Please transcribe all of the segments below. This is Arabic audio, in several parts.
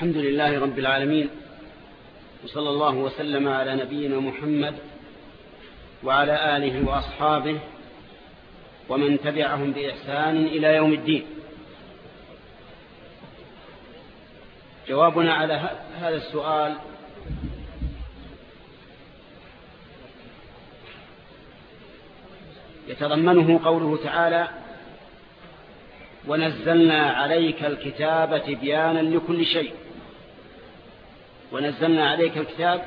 الحمد لله رب العالمين وصلى الله وسلم على نبينا محمد وعلى آله وأصحابه ومن تبعهم بإحسان إلى يوم الدين. جوابنا على هذا السؤال يتضمنه قوله تعالى ونزلنا عليك الكتاب تبيانا لكل شيء. ونزلنا عليك الكتاب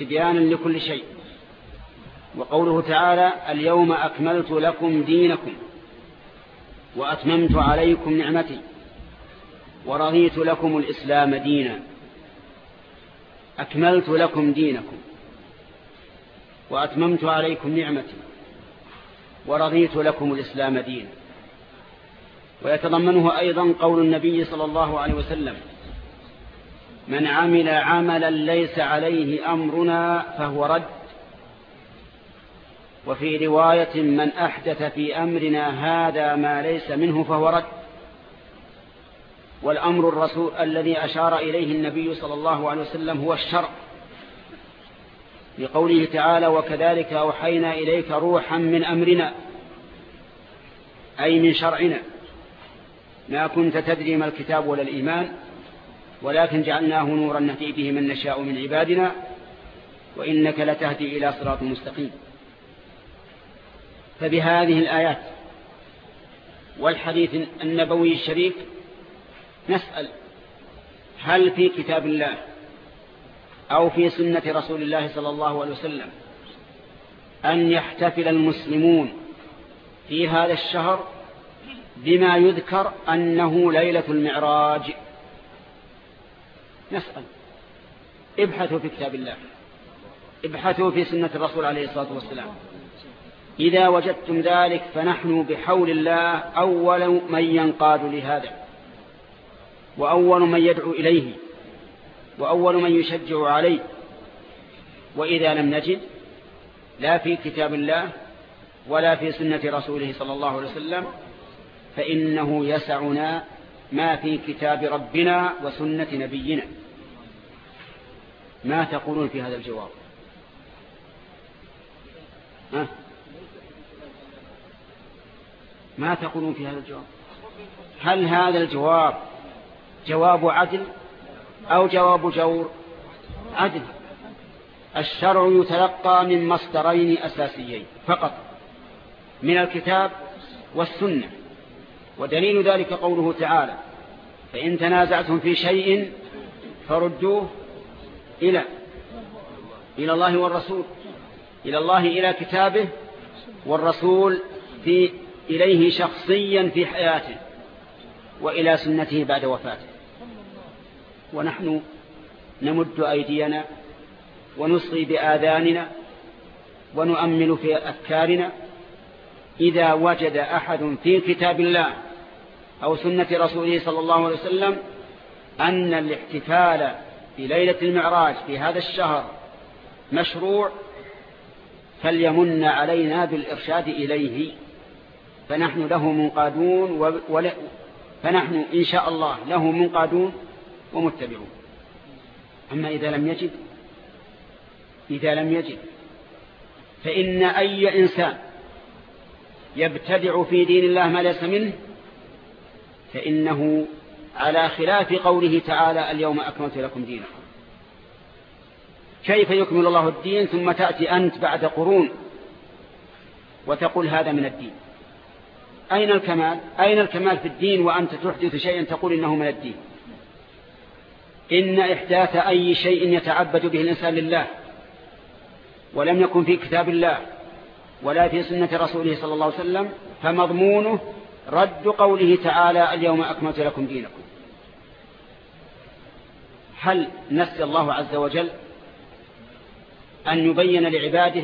تبيانا لكل شيء. وقوله تعالى اليوم أكملت لكم دينكم وأتممت عليكم نعمتي ورضيت لكم الإسلام دينا. أكملت لكم دينكم وأتممت عليكم نعمتي ورضيت لكم الإسلام دينا. ويتضمنه أيضا قول النبي صلى الله عليه وسلم من عمل عملا ليس عليه أمرنا فهو رد. وفي رواية من أحدث في أمرنا هذا ما ليس منه فهو رد. والأمر الرسول الذي أشار إليه النبي صلى الله عليه وسلم هو الشرع. لقوله تعالى وكذلك أوحينا إليك روحا من أمرنا أي من شرعنا. ما كنت تدري ما الكتاب ولا الإيمان. ولكن جعلناه نورا نهدي به من نشاء من عبادنا وإنك لتهدي إلى صراط مستقيم. فبهذه الآيات والحديث النبوي الشريف نسأل هل في كتاب الله أو في سنة رسول الله صلى الله عليه وسلم أن يحتفل المسلمون في هذا الشهر بما يذكر أنه ليلة المعراج؟ نسأل. ابحثوا في كتاب الله. ابحثوا في سنة الرسول عليه الصلاة والسلام. إذا وجدتم ذلك فنحن بحول الله أول من ينقاد لهذا. وأول من يدعو إليه. وأول من يشجع عليه. وإذا لم نجد لا في كتاب الله ولا في سنة رسوله صلى الله عليه وسلم فإنه يسعنا ما في كتاب ربنا وسنة نبينا. ما تقولون في هذا الجواب؟ ها؟ ما تقولون في هذا الجواب؟ هل هذا الجواب جواب عدل أو جواب جور؟ عدل. الشرع يتلقى من مصدرين أساسيين فقط من الكتاب والسنة. ودليل ذلك قوله تعالى فإن تنازعتم في شيء فردوه إلى إلى الله والرسول إلى الله إلى كتابه والرسول في إليه شخصيا في حياته وإلى سنته بعد وفاته. ونحن نمد أيدينا ونصغي بآذاننا ونؤمل في أفكارنا. إذا وجد أحد في كتاب الله أو سنة رسوله صلى الله عليه وسلم أن الاحتفال بليلة المعراج في هذا الشهر مشروع فليمن علينا بالإرشاد إليه فنحن له منقادون. فنحن إن شاء الله له منقادون ومتبعون أما إذا لم يجد إذا لم يجد فإن أي إنسان يبتدع في دين الله ما ليس منه فإنه على خلاف قوله تعالى اليوم أكملت لكم دينكم. كيف يكمل الله الدين ثم تأتي أنت بعد قرون وتقول هذا من الدين؟ أين الكمال؟ أين الكمال في الدين وأنت تحدث شيئا تقول إنه من الدين؟ إن إحداث أي شيء يتعبد به الإنسان لله ولم يكن في كتاب الله ولا في سنة رسوله صلى الله عليه وسلم فمضمونه رد قوله تعالى اليوم أكملت لكم دينكم. هل نسي الله عز وجل أن يبين لعباده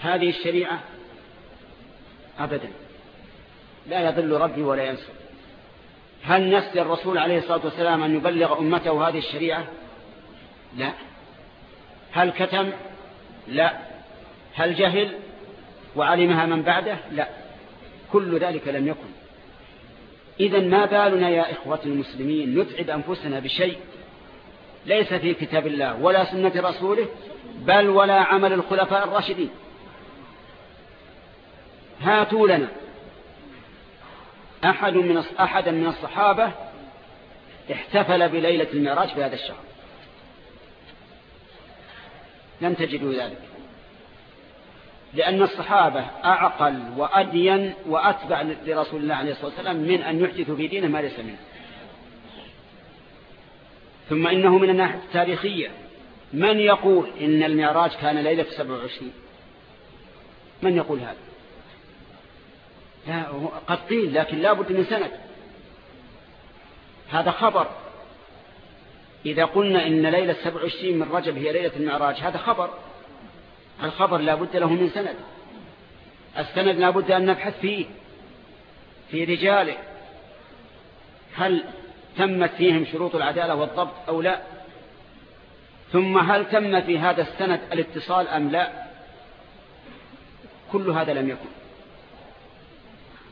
هذه الشريعة؟ أبدا. لا يضل ربي ولا ينسى. هل نسي الرسول عليه الصلاة والسلام أن يبلغ أمته هذه الشريعة؟ لا. هل كتم؟ لا. هل جهل وعلمها من بعده؟ لا. كل ذلك لم يكن. إذا ما بالنا يا إخوة المسلمين نتعب أنفسنا بشيء ليس في كتاب الله ولا سنة رسوله بل ولا عمل الخلفاء الراشدين. هاتوا لنا. أحد من أحدا من الصحابة احتفل بليلة المعراج في هذا الشهر. لم تجدوا ذلك. لأن الصحابة أعقل وأدين وأتبع لرسول الله عليه الصلاة والسلام من أن يحدثوا في دينه ما ليس منه. ثم إنه من الناحية التاريخية. من يقول إن المعراج كان ليلة 27 من يقول هذا؟ لا قد قيل لكن لا بد من سند. هذا خبر. إذا قلنا إن ليلة 27 من رجب هي ليلة المعراج هذا خبر. الخبر لا بد له من سند. السند لا بد أن نبحث فيه في رجاله. هل تمت فيهم شروط العدالة والضبط أو لا؟ ثم هل تم في هذا السند الاتصال أم لا؟ كل هذا لم يكن.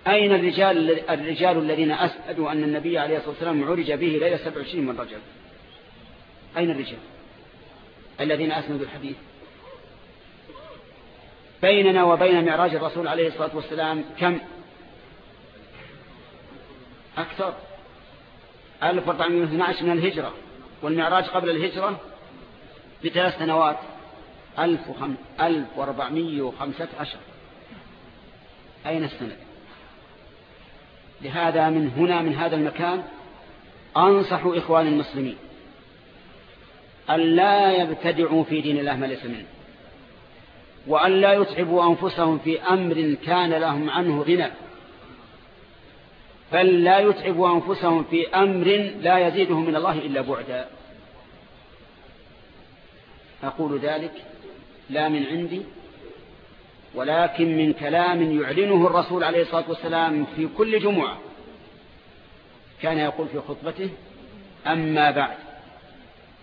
أين الرجال, الرجال الذين أسألوا أن النبي عليه الصلاة والسلام عرج به ليلة 27 من رجب؟ أين الرجال الذين أسندوا الحديث؟ بيننا وبين معراج الرسول عليه الصلاة والسلام كم؟ أكثر. 1412 من الهجرة والمعراج قبل الهجرة بثلاث سنوات. 1415 أين السند؟ لهذا من هنا من هذا المكان أنصح إخوان المسلمين أن لا يبتدعوا في دين الله ما ليس منه. وأن لا يتعبوا أنفسهم في أمر كان لهم عنه غنى. بل لا يتعبوا أنفسهم في أمر لا يزيدهم من الله إلا بعدا. أقول ذلك لا من عندي ولكن من كلام يعلنه الرسول عليه الصلاة والسلام في كل جمعة. كان يقول في خطبته أما بعد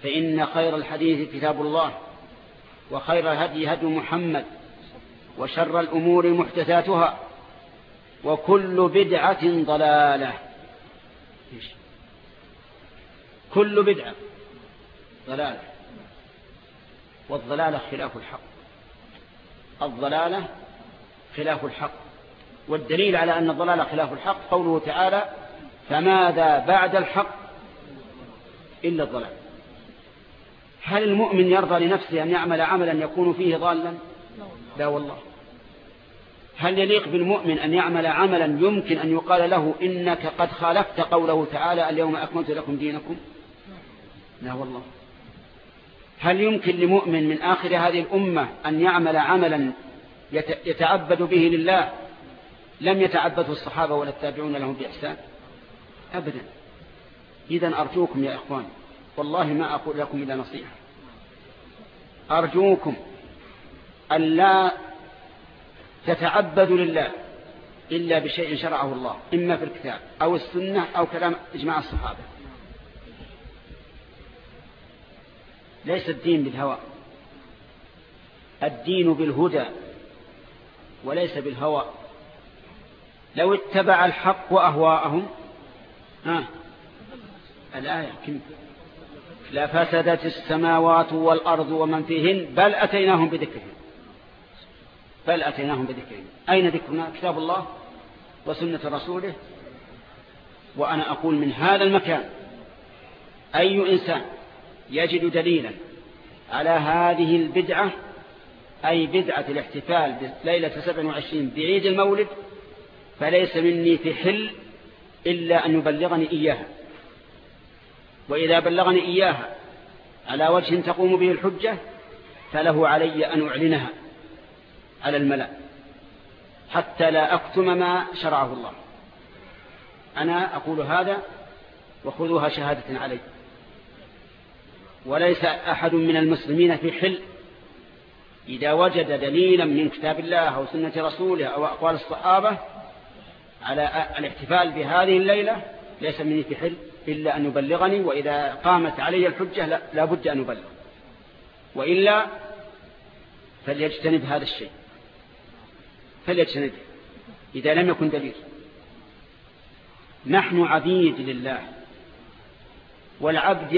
فإن خير الحديث كتاب الله. وخير الهدي هدي محمد وشر الأمور محدثاتها وكل بدعة ضلالة. كل بدعة ضلالة. والضلالة خلاف الحق. الضلالة خلاف الحق. والدليل على أن الضلالة خلاف الحق قوله تعالى فماذا بعد الحق إلا الضلال. هل المؤمن يرضى لنفسه أن يعمل عملا يكون فيه ضالا؟ لا والله. هل يليق بالمؤمن أن يعمل عملا يمكن أن يقال له إنك قد خالفت قوله تعالى اليوم أكملت لكم دينكم؟ لا والله. هل يمكن لمؤمن من آخر هذه الأمة أن يعمل عملا يتعبد به لله؟ لم يتعبده الصحابة ولا التابعون لهم بإحسان؟ أبدا. إذا أرجوكم يا إخوان والله ما أقول لكم إلا نصيحة. أرجوكم أن لا تتعبدوا لله إلا بشيء شرعه الله إما في الكتاب أو السنة أو كلام إجماع الصحابة. ليس الدين بالهوى. الدين بالهدى وليس بالهوى. لو اتبع الحق وأهواءهم ها الآية كم؟ لفسدت السماوات والأرض ومن فيهن بل أتيناهم بذكرهم. بل أتيناهم بذكرهم. أين ذكرنا؟ كتاب الله وسنة رسوله. وأنا أقول من هذا المكان أي إنسان يجد دليلا على هذه البدعة أي بدعة الاحتفال بليلة 27 بعيد المولد فليس مني في حل إلا أن يبلغني إياها. وإذا بلغني إياها على وجه تقوم به الحجة فله علي أن أعلنها على الملأ حتى لا أكتم ما شرعه الله. أنا أقول هذا وخذوها شهادة علي. وليس أحد من المسلمين في حل إذا وجد دليلا من كتاب الله أو سنة رسوله أو أقوال الصحابة على الاحتفال بهذه الليلة ليس مني في حل. إلا أن يبلغني وإذا قامت علي الحجة لا بد أن يبلغ وإلا فليجتنب هذا الشيء. فليجتنبه إذا لم يكن دليل. نحن عبيد لله. والعبد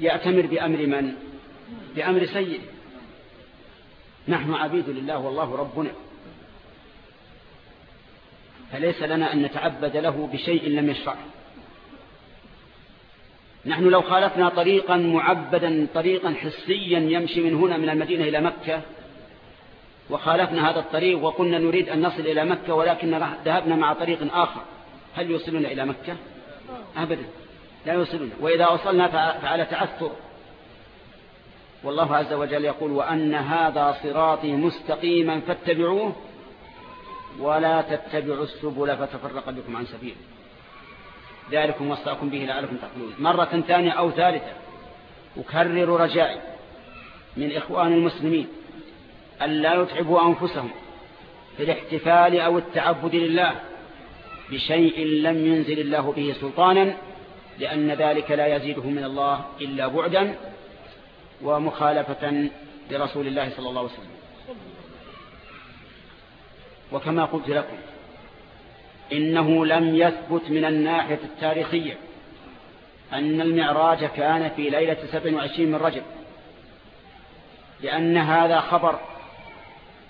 يأتمر بأمر من؟ بأمر سيد. نحن عبيد لله والله ربنا. فليس لنا أن نتعبد له بشيء لم يشرعه. نحن لو خالفنا طريقا معبدا طريقا حسيا يمشي من هنا من المدينة إلى مكة وخالفنا هذا الطريق وقلنا نريد أن نصل إلى مكة ولكن ذهبنا مع طريق آخر. هل يوصلنا إلى مكة؟ أبدا لا يوصلنا وإذا وصلنا فعلى تعثر. والله عز وجل يقول وأن هذا صراطي مستقيما فاتبعوه ولا تتبعوا السبل فتفرق بكم عن سبيله ذلكم وصاكم به لعلكم تقلون مرة ثانية أو ثالثة أكرر رجائي من إخوان المسلمين أن لا يتعبوا أنفسهم في الاحتفال أو التعبد لله بشيء لم ينزل الله به سلطانا لأن ذلك لا يزيده من الله إلا بعدا ومخالفة لرسول الله صلى الله عليه وسلم. وكما قلت لكم إنه لم يثبت من الناحية التاريخية أن المعراج كان في ليلة 27 من رجب لأن هذا خبر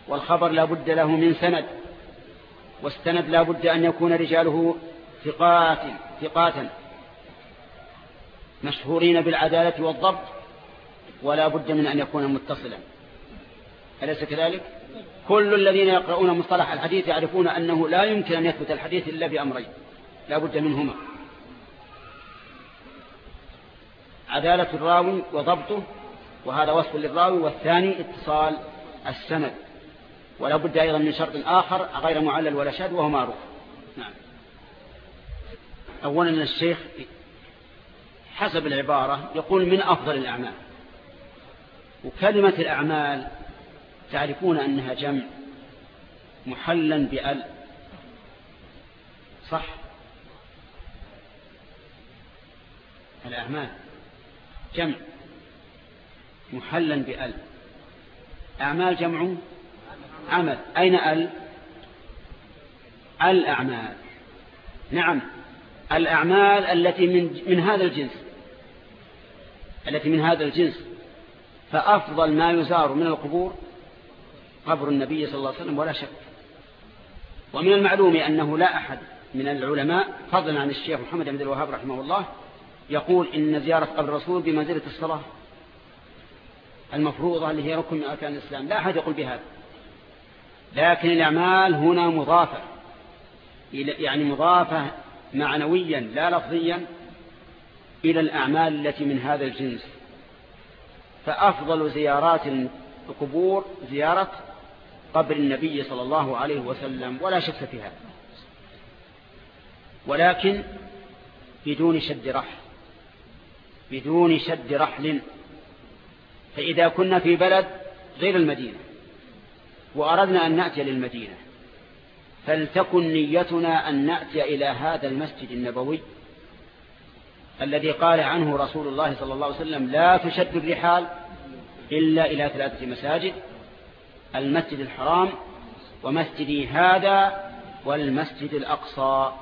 والخبر لا بد له من سند والسند لا بد أن يكون رجاله ثقات ثقاتا مشهورين بالعدالة والضبط ولا بد من أن يكون متصلا. أليس كذلك؟ كل الذين يقرؤون مصطلح الحديث يعرفون أنه لا يمكن أن يثبت الحديث إلا بأمرين لا بد منهما. عدالة الراوي وضبطه وهذا وصف للراوي. والثاني اتصال السند. ولا بد أيضا من شرط آخر غير معلل ولا شاد وهو معروف. نعم. أولا الشيخ حسب العبارة يقول من أفضل الأعمال. وكلمة الأعمال تعرفون أنها جمع محلا بأل صح؟ الأعمال جمع محلا بأل. أعمال جمع عمل. أين أل؟ الأعمال. نعم. الأعمال التي من, من هذا الجنس التي من هذا الجنس فأفضل ما يزار من القبور قبر النبي صلى الله عليه وسلم ولا شك. ومن المعلوم أنه لا أحد من العلماء فضلا عن الشيخ محمد بن الوهاب رحمه الله يقول إن زيارة قبر الرسول بمنزلة الصلاة المفروضة اللي هي ركن من أركان الإسلام. لا أحد يقول بهذا. لكن الأعمال هنا مضافة. يعني مضافة معنويا لا لفظيا إلى الأعمال التي من هذا الجنس. فأفضل زيارات القبور زيارة قبر النبي صلى الله عليه وسلم ولا شك في هذا ولكن بدون شد رحل بدون شد رحل. فإذا كنا في بلد غير المدينة وأردنا أن نأتي للمدينة فلتكن نيتنا أن نأتي إلى هذا المسجد النبوي الذي قال عنه رسول الله صلى الله عليه وسلم لا تشد الرحال إلا إلى ثلاثة مساجد المسجد الحرام ومسجدي هذا والمسجد الأقصى.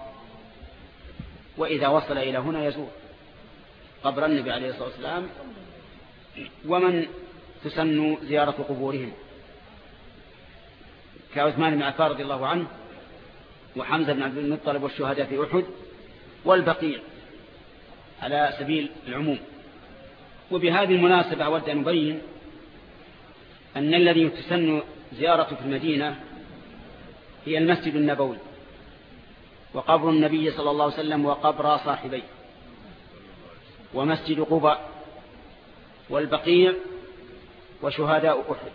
وإذا وصل إلى هنا يزور. قبر النبي عليه الصلاة والسلام. ومن تسن زيارة قبورهم. كعثمان بن عفان رضي الله عنه وحمزة بن عبد المطلب والشهداء في أحد والبقيع على سبيل العموم. وبهذه المناسبة أود أن أبين أن الذي يتسن زيارته في المدينة هي المسجد النبوي وقبر النبي صلى الله عليه وسلم وقبر صاحبيه ومسجد قباء والبقيع وشهداء أحد.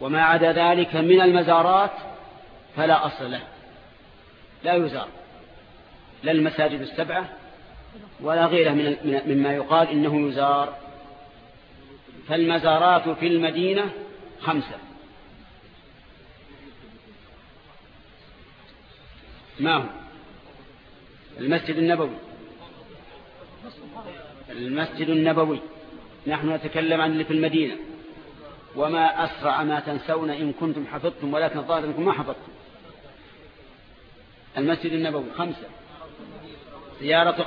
وما عدا ذلك من المزارات فلا أصل له. لا يزار. لا المساجد السبعة ولا غيره مما يقال إنه يزار. فالمزارات في المدينة خمسة. ما هو؟ المسجد النبوي. المسجد النبوي. نحن نتكلم عن اللي في المدينة. وما أسرع ما تنسون إن كنتم حفظتم ولكن الظاهر أنكم ما حفظتم. المسجد النبوي خمسة. زيارة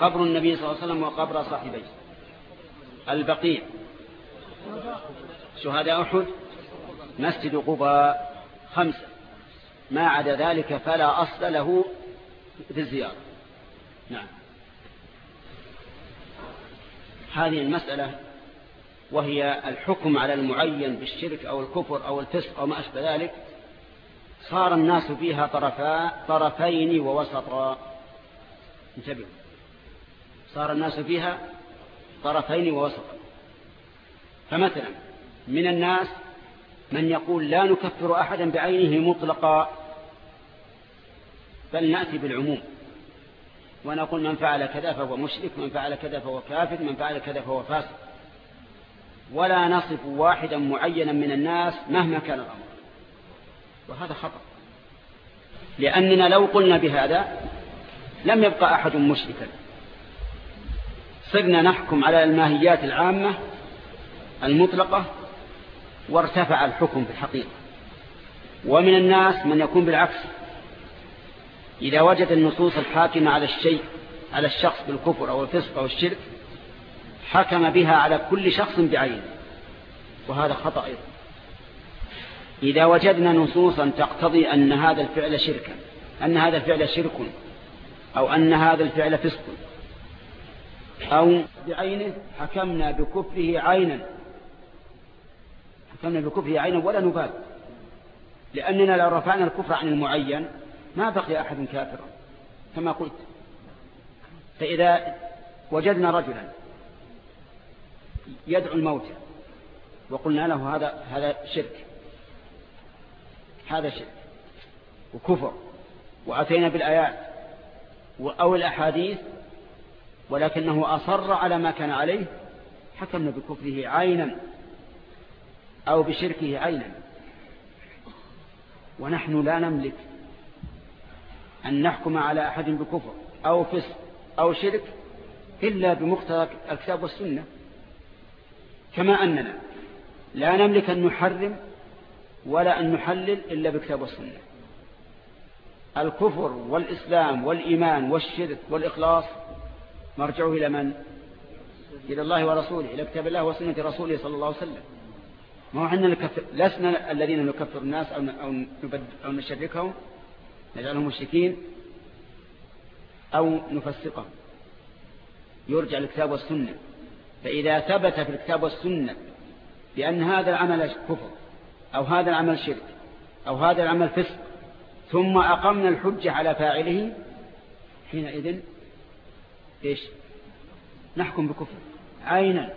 قبر النبي صلى الله عليه وسلم وقبر صاحبيه. البقيع. شهداء أحد مسجد قباء خمسة. ما عدا ذلك فلا أصل له في الزيارة. نعم. هذه المسألة وهي الحكم على المعين بالشرك أو الكفر أو الفسق أو ما أشبه ذلك صار الناس فيها طرفا طرفين ووسطا. انتبهوا. صار الناس فيها طرفين ووسطا. فمثلا من الناس من يقول لا نكفر أحدا بعينه مطلقا بل نأتي بالعموم. ونقول من فعل كذا فهو مشرك من فعل كذا فهو كافر من فعل كذا فهو فاسق. ولا نصف واحدا معينا من الناس مهما كان الأمر. وهذا خطأ. لأننا لو قلنا بهذا لم يبقى أحد مشركا. صرنا نحكم على الماهيات العامة المطلقة وارتفع الحكم في الحقيقة. ومن الناس من يكون بالعكس. إذا وجد النصوص الحاكمة على الشيء على الشخص بالكفر أو الفسق أو الشرك حكم بها على كل شخص بعينه. وهذا خطأ أيضا. إذا وجدنا نصوصا تقتضي أن هذا الفعل شركا أن هذا الفعل شرك أو أن هذا الفعل فسق أو بعينه حكمنا بكفره عينا. حكمنا بكفره عينا ولا نبال. لأننا لو رفعنا الكفر عن المعين ما بقي أحد كافرا كما قلت. فإذا وجدنا رجلا يدعو الموتى وقلنا له هذا هذا شرك هذا شرك وكفر وأتينا بالآيات أو الأحاديث ولكنه أصر على ما كان عليه حكمنا بكفره عينا. أو بشركه عينا. ونحن لا نملك أن نحكم على أحد بكفر أو فسق أو شرك إلا بمقتضى الكتاب والسنة. كما أننا لا نملك أن نحرم ولا أن نحلل إلا بكتاب والسنة. الكفر والإسلام والإيمان والشرك والإخلاص مرجعه إلى من؟ إلى الله ورسوله إلى كتاب الله وسنة رسوله صلى الله عليه وسلم. ما هو عندنا نكفر لسنا الذين نكفر الناس أو, أو, نشركهم نجعلهم مشركين أو نفسقهم. يرجع الكتاب والسنة. فإذا ثبت في الكتاب والسنة بأن هذا العمل كفر أو هذا العمل شرك أو هذا العمل فسق ثم أقمنا الحجة على فاعله حينئذ إيش؟ نحكم بكفر. عينا.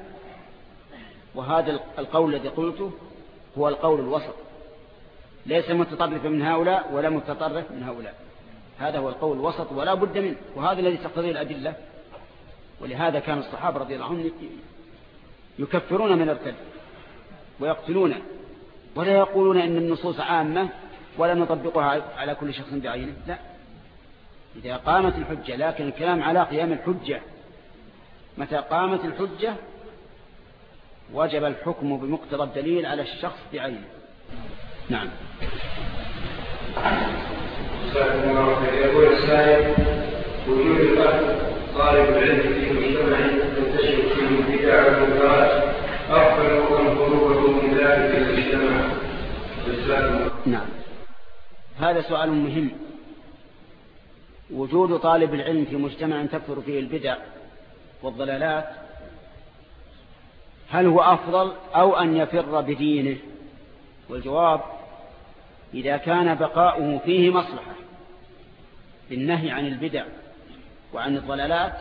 وهذا القول الذي قلته هو القول الوسط. ليس متطرفا من هؤلاء ولا متطرف من هؤلاء. هذا هو القول الوسط ولا بد منه. وهذا الذي تقتضيه الأدلة. ولهذا كان الصحابة رضي الله عنهم يكفرون من ارتد ويقتلون ولا يقولون إن النصوص عامة ولا نطبقها على كل شخص بعينه. لا. إذا قامت الحجة لكن الكلام على قيام الحجة. متى قامت الحجة وجب الحكم بمقتضى الدليل على الشخص بعينه. نعم. يقول وجود طالب العلم في مجتمع تنتشر فيه خروجه من ذلك المجتمع نعم. هذا سؤال مهم. وجود طالب العلم في مجتمع تكثر فيه البدع والضلالات هل هو أفضل أو أن يفر بدينه؟ والجواب إذا كان بقاؤه فيه مصلحة بالنهي عن البدع وعن الضلالات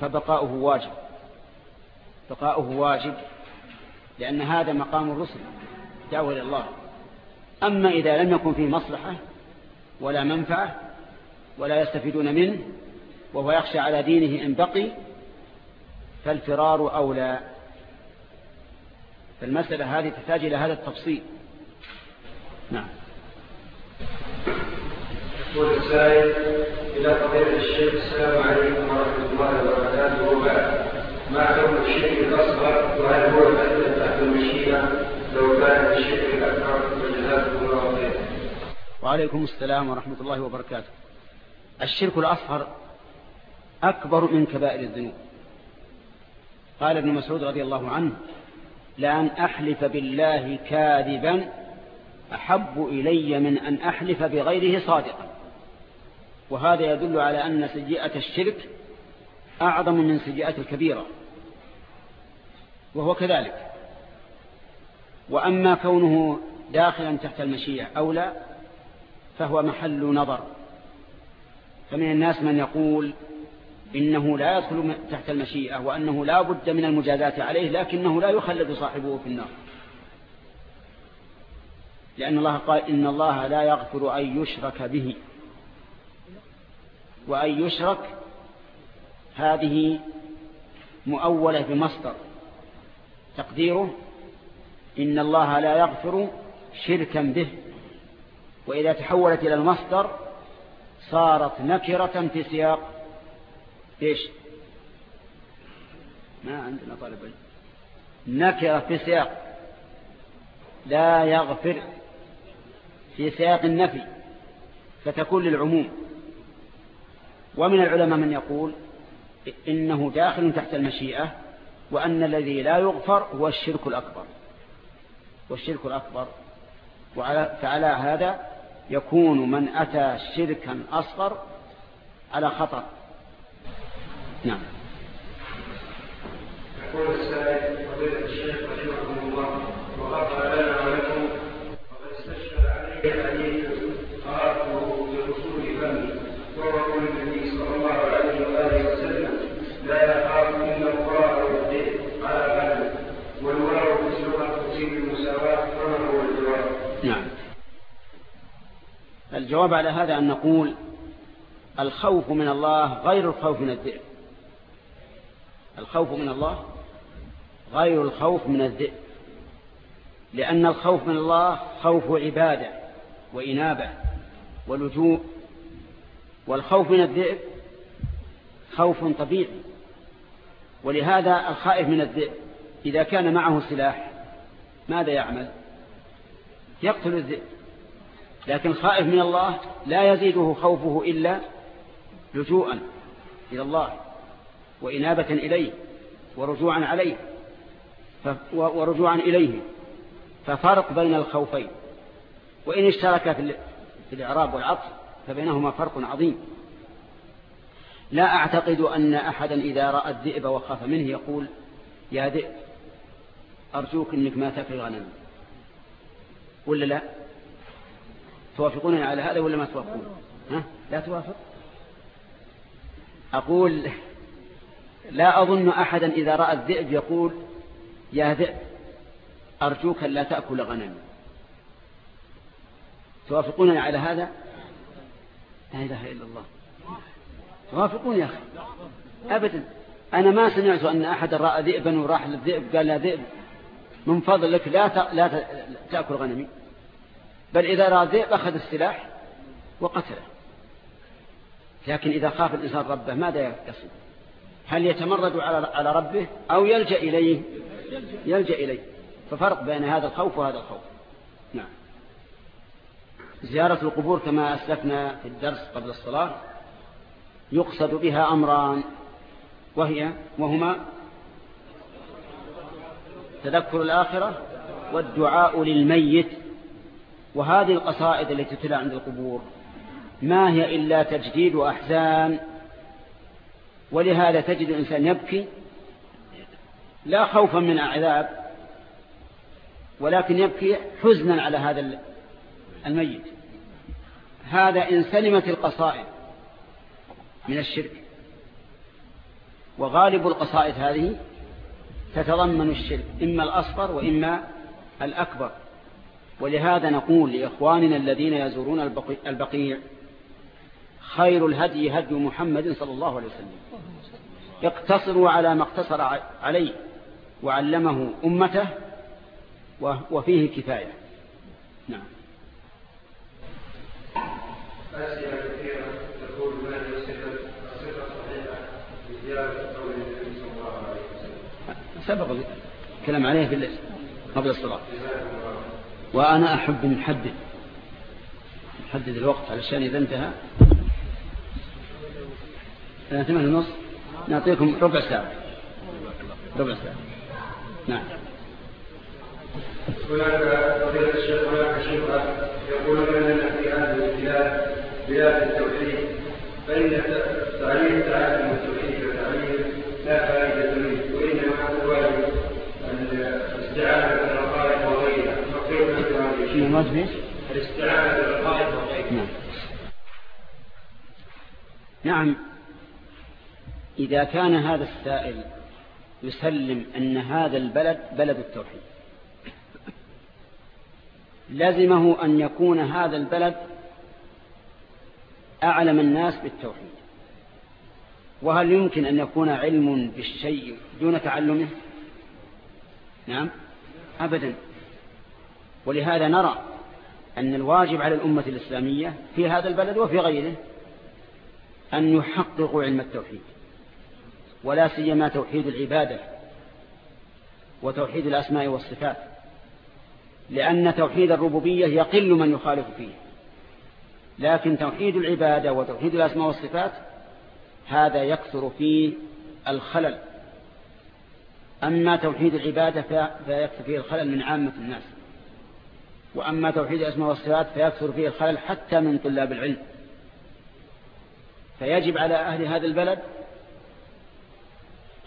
فبقاؤه واجب. بقاؤه واجب لأن هذا مقام الرسل دعوة إلى الله. أما إذا لم يكن فيه مصلحة ولا منفعة ولا يستفيدون منه وهو يخشى على دينه إن بقي فالفرار أولى. فالمسألة هذه تحتاج إلى هذا التفصيل. نعم. يقول السائل إلى فضيلة الشيخ السلام عليكم ورحمة الله وبركاته. وبعد ما حكم الشرك الأصغر وهل هو الأدلة تحت المشيئة؟ لو كان الشرك الأكبر وجزاكم الله خيرا. وعليكم السلام ورحمة الله وبركاته. الشرك الأصغر أكبر من كبائر الذنوب. قال ابن مسعود رضي الله عنه لأن أحلف بالله كاذبا أحب إلي من أن أحلف بغيره صادقا. وهذا يدل على أن سيئة الشرك أعظم من سيئة الكبيرة. وهو كذلك. وأما كونه داخلا تحت المشيئة أو لا فهو محل نظر. فمن الناس من يقول إنه لا يدخل تحت المشيئة وأنه لا بد من المجازات عليه لكنه لا يخلد صاحبه في النار. لأن الله قال إن الله لا يغفر أن يشرك به. وأن يشرك هذه مؤولة بمصدر. تقديره إن الله لا يغفر شركا به. وإذا تحولت إلى المصدر صارت نكرة في سياق إيش؟ ما عندنا طالب علم. نكرة في سياق. لا يغفر في سياق النفي فتكون للعموم. ومن العلماء من يقول إنه داخل تحت المشيئة وأن الذي لا يغفر هو الشرك الأكبر. والشرك الأكبر وعلى فعلى هذا يكون من أتى شركا أصغر على خطر نعم. يقول السائل فضيلة الشيخ رحمه الله وغفر لنا ولكم وقد استشهد عليه حديث قرأته برسول فمي وهو قول النبي صلى الله عليه وآله وسلم لا يخاف إلا القراء والذئب على غنم والواو في اللغة تفيد المساواة فما هو الجواب؟ نعم. الجواب على هذا أن نقول الخوف من الله غير الخوف من الذئب الخوف من الله؟ غير الخوف من الذئب. لأن الخوف من الله خوف عبادة وإنابة ولجوء. والخوف من الذئب خوف طبيعي. ولهذا الخائف من الذئب إذا كان معه سلاح ماذا يعمل؟ يقتل الذئب. لكن خائف من الله لا يزيده خوفه إلا لجوءا إلى الله. وإنابة إليه ورجوعا عليه ورجوعا إليه. ففرق بين الخوفين. وإن اشترك في الإعراب والعطف فبينهما فرق عظيم. لا أعتقد أن أحدا إذا رأى الذئب وخاف منه يقول يا ذئب أرجوك أنك ما تأكل غنم ولا لا؟ توافقونني على هذا ولا ما توافقون؟ ها؟ لا توافق. أقول لا أظن أحدا إذا رأى الذئب يقول يا ذئب أرجوك لا تأكل غنمي. توافقونني على هذا؟ لا إله إلا الله. توافقون يا أخي. أبدا. أنا ما سمعت أن أحد رأى ذئبا وراح للذئب قال لا ذئب من فضلك لا لا تأكل غنمي. بل إذا رأى ذئب أخذ السلاح وقتله. لكن إذا خاف الإنسان ربه ماذا يقصد هل يتمرد على ربه أو يلجأ إليه؟ يلجأ إليه. ففرق بين هذا الخوف وهذا الخوف. نعم. زيارة القبور كما أسلفنا في الدرس قبل الصلاة يقصد بها أمران. وهي وهما تذكر الآخرة والدعاء للميت. وهذه القصائد التي تتلى عند القبور. ما هي إلا تجديد أحزان ولهذا تجد الإنسان يبكي لا خوفا من عذاب ولكن يبكي حزنا على هذا الميت. هذا إن سلمت القصائد من الشرك. وغالب القصائد هذه تتضمن الشرك إما الأصغر وإما الأكبر. ولهذا نقول لإخواننا الذين يزورون البقيع خير الهدي هدي محمد صلى الله عليه وسلم. اقتصروا على ما اقتصر عليه وعلمه أمته وفيه كفاية. نعم. أسئلة كثيرة قول النبي صلى الله عليه وسلم سبق الكلام عليه في قبل الصلاة. وأنا أحب نحدد نحدد الوقت علشان إذا انتهى. ثمانية ونص نعطيكم ربع ساعة. ربع ساعة. نعم. هناك فضيلة الشيخ هناك شبهة يقولون اننا في هذه البلاد بلاد التوحيد فان تعليم تعلم التوحيد وتعليم لا فائدة منه وانما الواجب الاستعانة بالرقائق وغيرها فكيف مثل هذه؟ الاستعانة بالرقائق وغيرها نعم. نعم. إذا كان هذا السائل يسلم أن هذا البلد بلد التوحيد لزمه أن يكون هذا البلد أعلم الناس بالتوحيد. وهل يمكن أن يكون علم بالشيء دون تعلمه؟ نعم أبدا. ولهذا نرى أن الواجب على الأمة الإسلامية في هذا البلد وفي غيره أن يحققوا علم التوحيد. ولا سيما توحيد العبادة وتوحيد الأسماء والصفات لأن توحيد الربوبية يقل من يخالف فيه. لكن توحيد العبادة وتوحيد الأسماء والصفات هذا يكثر فيه الخلل. أما توحيد العبادة فيكثر فيه الخلل من عامة الناس. وأما توحيد الأسماء والصفات فيكثر فيه الخلل حتى من طلاب العلم. فيجب على أهل هذا البلد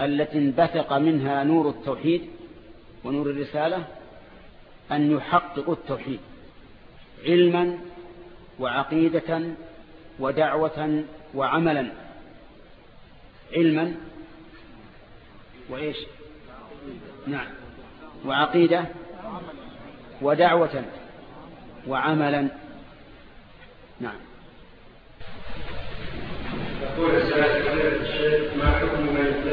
التي انبثق منها نور التوحيد ونور الرسالة أن يحققوا التوحيد علما وعقيدة ودعوة وعملا. علما وإيش؟ نعم. وعقيدة ودعوة وعملا. نعم. يقول السائل الشيخ ما حكم من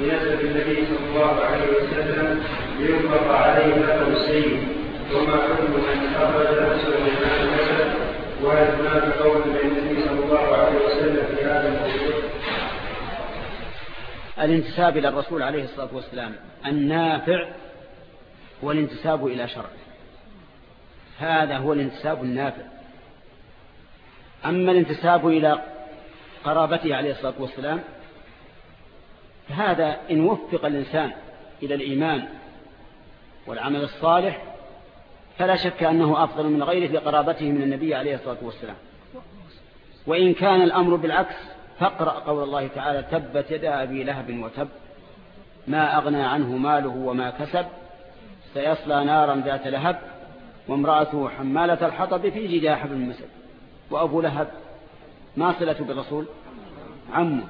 بنسب النبي صلى الله عليه وسلم لينفق عليه نفر السيد وما حكم من أخرج نفسه من هذا النسب وهل هناك قول من النبي صلى الله عليه وسلم في هذا الموضوع؟ الانتساب إلى الرسول عليه الصلاة والسلام النافع والانتساب إلى شرعه هذا هو الانتساب النافع. أما الانتساب إلى قرابته عليه الصلاة والسلام فهذا إن وفق الإنسان إلى الإيمان والعمل الصالح فلا شك أنه أفضل من غيره لقرابته من النبي عليه الصلاة والسلام. وإن كان الأمر بالعكس فاقرأ قول الله تعالى تبت يدا أبي لهب وتب ما أغنى عنه ماله وما كسب سيصلى نارا ذات لهب وامرأته حمالة الحطب في جداح حبل المسد وأبو لهب ما صلته بالرسول؟ عمه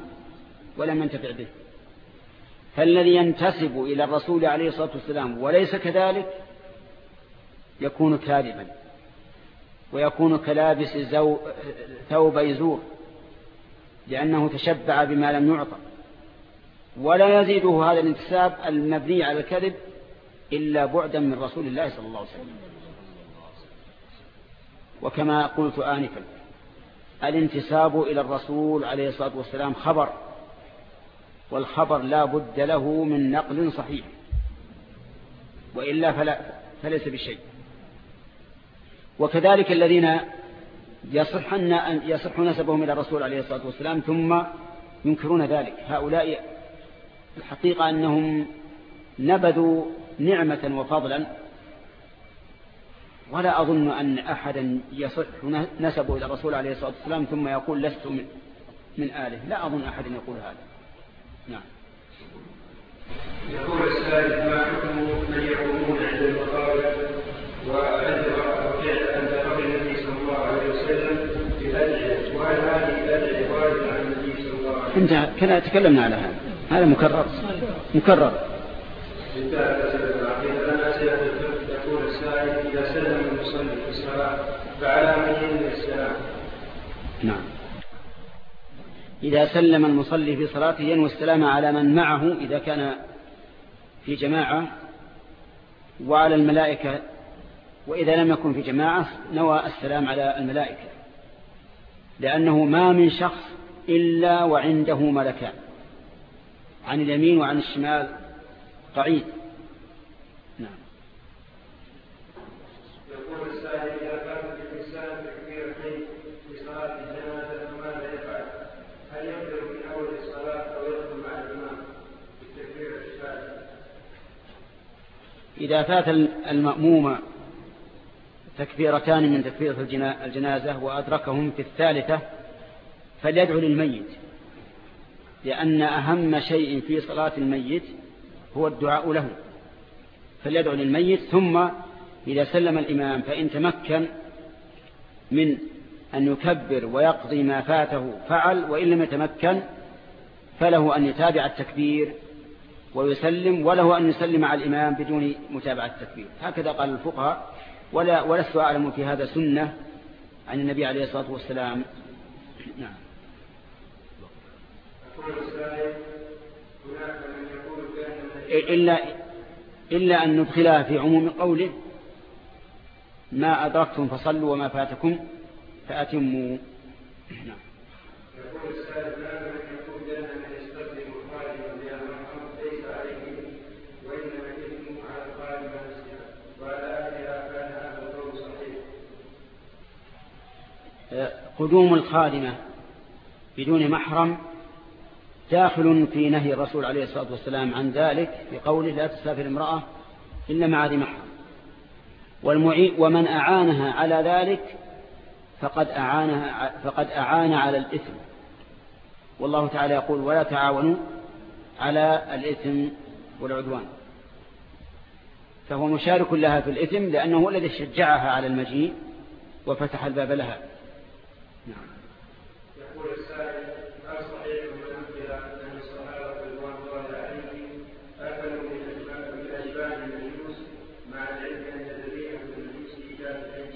ولم ينتفع به. فالذي ينتسب إلى الرسول عليه الصلاة والسلام وليس كذلك يكون كاذبا ويكون كلابس زو... ثوب يزور لأنه تشبع بما لم يعطى. ولا يزيده هذا الانتساب المبني على الكذب إلا بعدا من رسول الله صلى الله عليه وسلم. وكما قلت آنفا الانتساب إلى الرسول عليه الصلاة والسلام خبر والخبر لا بد له من نقل صحيح. وإلا فلا فليس بشيء. وكذلك الذين يصح أن يصح نسبهم إلى الرسول عليه الصلاة والسلام ثم ينكرون ذلك. هؤلاء الحقيقة أنهم نبذوا نعمة وفضلا. ولا أظن أن أحدا يصح نسبه إلى الرسول عليه الصلاة والسلام ثم يقول لست من, من آله. لا أظن أحد يقول هذا. نعم. يقول السائل ما حكم من يقومون عند المقابر وعند عند قبر النبي صلى الله عليه وسلم بالأدعية وهل هذه الأدعية واردة عن النبي صلى الله عليه وسلم؟ انت كنا تكلمنا على هذا. هذا مكرر. مكرر. يقول السائل إذا سلم المصلي في الصلاة فعلى من السلام؟ نعم. إذا سلم المصلي في صلاته ينوي السلام على من معه إذا كان في جماعة وعلى الملائكة وإذا لم يكن في جماعة نوى السلام على الملائكة لأنه ما من شخص إلا وعنده ملكان عن اليمين وعن الشمال قعيد نعم يقول السائل إذا كان الإنسان تكبيرتين في صلاة الجنازة فماذا يفعل؟ هل يقدر إذا فات المأموم تكبيرتان من تكبيرة الجنازة وأدركهم في الثالثة فليدعو للميت. لأن أهم شيء في صلاة الميت هو الدعاء له. فليدعو للميت ثم إذا سلم الإمام فإن تمكن من أن يكبر ويقضي ما فاته فعل وإن لم يتمكن فله أن يتابع التكبير ويسلم وله أن يسلم على الإمام بدون متابعة التكبير. هكذا قال الفقهاء ولا ولست أعلم في هذا سنة عن النبي عليه الصلاة والسلام. نعم. إلا, إلا أن ندخلها في عموم قوله ما أدركتم فصلوا وما فاتكم فأتموا. نعم. قدوم الخادمة بدون محرم داخل في نهي الرسول عليه الصلاة والسلام عن ذلك في قوله لا تسافر امرأة إلا مع ذي محرم. ومن أعانها على ذلك فقد, أعانها فقد أعان على الإثم. والله تعالى يقول ولا تعاونوا على الإثم والعدوان. فهو مشارك لها في الإثم لأنه هو الذي شجعها على المجيء وفتح الباب لها نعم يقول السائل هل صحيح من أنزل أن الصحابة رضوان الله عليهم أكلوا من أجبان المجوس مع العلم أن الذبيحة من المجوس إيجاد العيش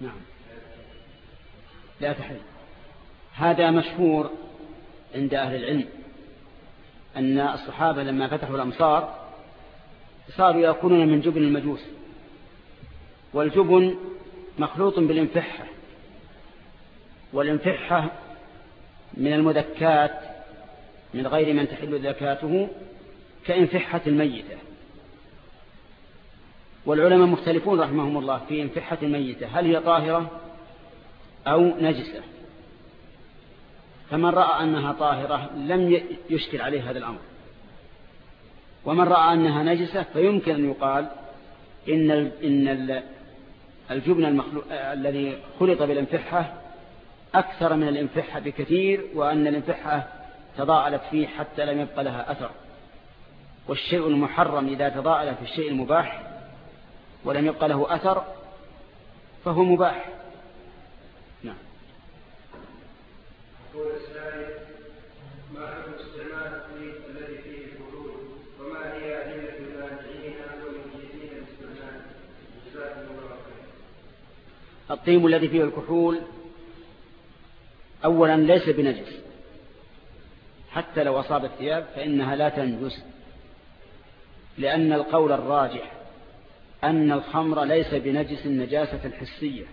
نعم لا تحل هذا مشهور عند أهل العلم أن الصحابة لما فتحوا الأمصار صاروا يأكلون من جبن المجوس والجبن مخلوط بالإنفحة والإنفحة من المذكات من غير من تحل ذكاته كإنفحة الميتة. والعلماء مختلفون رحمهم الله في إنفحة الميتة هل هي طاهرة؟ أو نجسة. فمن رأى أنها طاهرة لم يشكل عليه هذا الأمر. ومن رأى أنها نجسة فيمكن أن يقال إن إن الجبن الذي خلط بالإنفحة أكثر من الإنفحة بكثير وأن الإنفحة تضاءلت فيه حتى لم يبقى لها أثر. والشيء المحرم إذا تضاءل في الشيء المباح ولم يبقى له أثر فهو مباح نعم ما استعمال الذي فيه الحلول وما هي أدلة المانعين والمجيزين الطيب الذي فيه الكحول أولا ليس بنجس. حتى لو أصاب الثياب فإنها لا تنجس. لأن القول الراجح أن الخمر ليس بنجس النجاسة الحسية.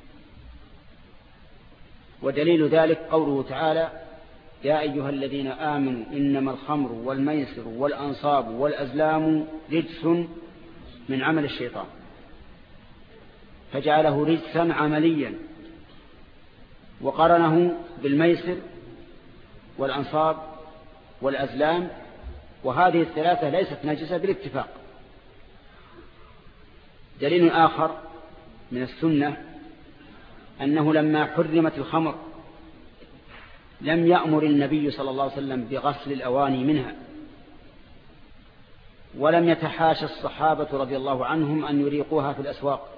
ودليل ذلك قوله تعالى يا أيها الذين آمنوا إنما الخمر والميسر والأنصاب والأزلام رجس من عمل الشيطان. فجعله رجسا عمليا وقرنه بالميسر والأنصاب والأزلام وهذه الثلاثة ليست نجسة بالاتفاق. دليل آخر من السنة أنه لما حرمت الخمر لم يأمر النبي صلى الله عليه وسلم بغسل الأواني منها ولم يتحاشى الصحابة رضي الله عنهم أن يريقوها في الأسواق.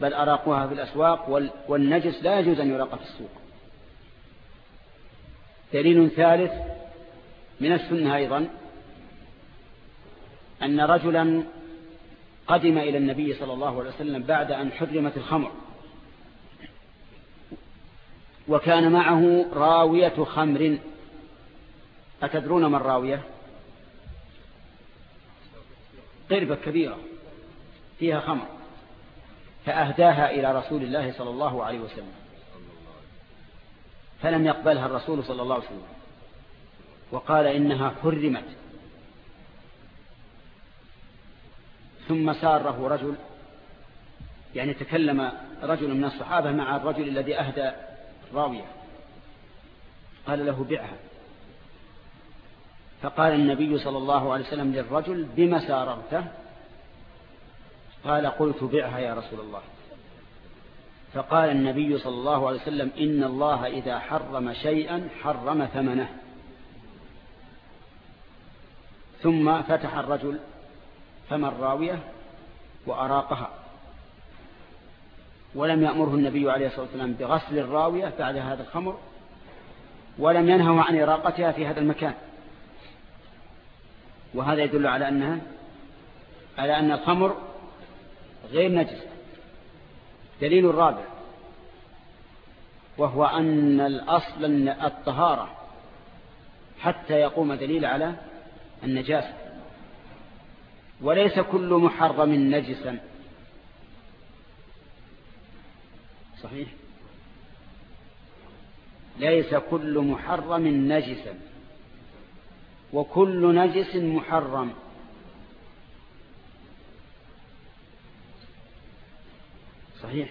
بل أراقوها في الأسواق والنجس لا يجوز أن يراق في السوق. دليل ثالث من السنة أيضا أن رجلا قدم إلى النبي صلى الله عليه وسلم بعد أن حرمت الخمر وكان معه راوية خمر. أتدرون ما الراوية؟ قربة كبيرة فيها خمر. فأهداها إلى رسول الله صلى الله عليه وسلم. فلم يقبلها الرسول صلى الله عليه وسلم. وقال إنها حرمت. ثم ساره رجل يعني تكلم رجل من الصحابة مع الرجل الذي أهدى راوية. قال له بعها. فقال النبي صلى الله عليه وسلم للرجل بما ساررته؟ قال قلت بعها يا رسول الله. فقال النبي صلى الله عليه وسلم إن الله إذا حرم شيئا حرم ثمنه. ثم فتح الرجل فم الراوية وأراقها. ولم يأمره النبي عليه الصلاة والسلام بغسل الراوية بعد هذا الخمر ولم ينهوا عن إراقتها في هذا المكان. وهذا يدل على أنها على أن الخمر غير نجس. دليل الرابع وهو أن الأصل الطهارة حتى يقوم دليل على النجاسة. وليس كل محرم نجسا. صحيح؟ ليس كل محرم نجسا. وكل نجس محرم. صحيح.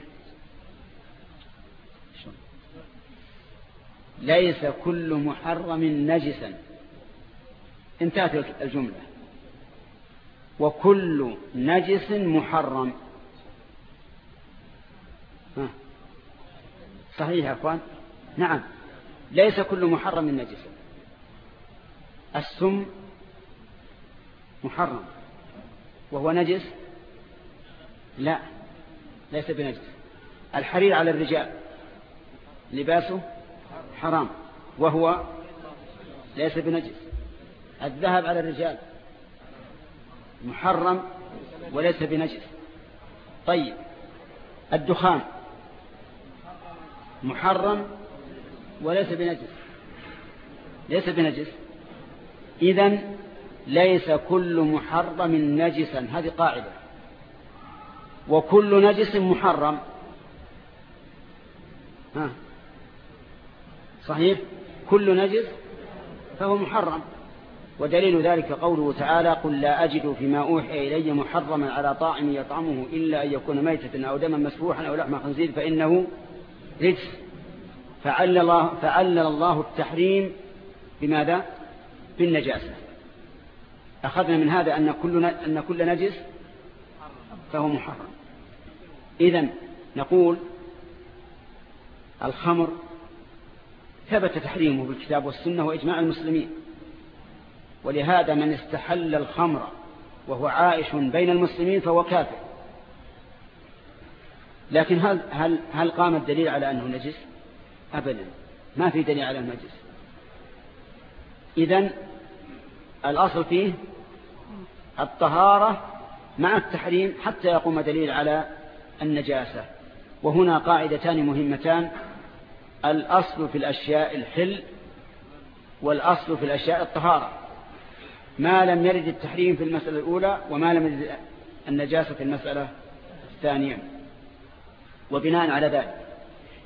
ليس كل محرم نجسا. انتهت الجملة. وكل نجس محرم. صحيح يا أخوان؟ نعم. ليس كل محرم نجسا السم محرم. وهو نجس؟ لا. ليس بنجس. الحرير على الرجال لباسه حرام وهو ليس بنجس. الذهب على الرجال محرم وليس بنجس. طيب الدخان محرم وليس بنجس. ليس بنجس. إذا ليس كل محرم نجسا. هذه قاعدة. وكل نجس محرم. ها. صحيح؟ كل نجس فهو محرم. ودليل ذلك قوله تعالى قل لا أجد فيما أوحي إلي محرما على طاعم يطعمه إلا أن يكون ميتة أو دما مسفوحا أو لحم خنزير فإنه رجس. فعلل الله, فعلل الله التحريم بماذا؟ بالنجاسة. أخذنا من هذا أن كل, أن كل نجس فهو محرم. إذن نقول الخمر ثبت تحريمه بالكتاب والسنة وإجماع المسلمين ولهذا من استحل الخمر وهو عائش بين المسلمين فهو كافر. لكن هل, هل, هل قام الدليل على أنه نجس؟ أبدا ما في دليل على النجس إذن الأصل فيه الطهارة مع التحريم حتى يقوم دليل على النجاسة. وهنا قاعدتان مهمتان. الأصل في الأشياء الحل والأصل في الأشياء الطهارة. ما لم يرد التحريم في المسألة الأولى وما لم يرد النجاسة في المسألة الثانية. وبناء على ذلك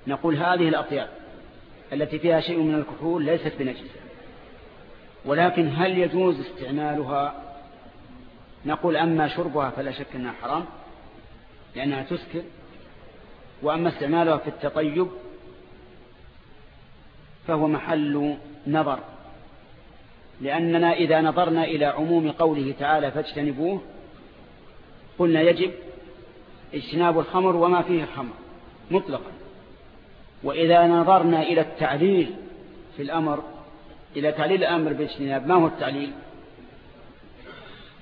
نقول هذه الأطياب التي فيها شيء من الكحول ليست بنجسة. ولكن هل يجوز استعمالها؟ نقول أما شربها فلا شك أنها حرام. لأنها تسكر. وأما استعمالها في التطيب فهو محل نظر. لأننا إذا نظرنا إلى عموم قوله تعالى فاجتنبوه قلنا يجب اجتناب الخمر وما فيه الخمر مطلقا. وإذا نظرنا إلى التعليل في الأمر إلى تعليل الأمر باجتناب ما هو التعليل؟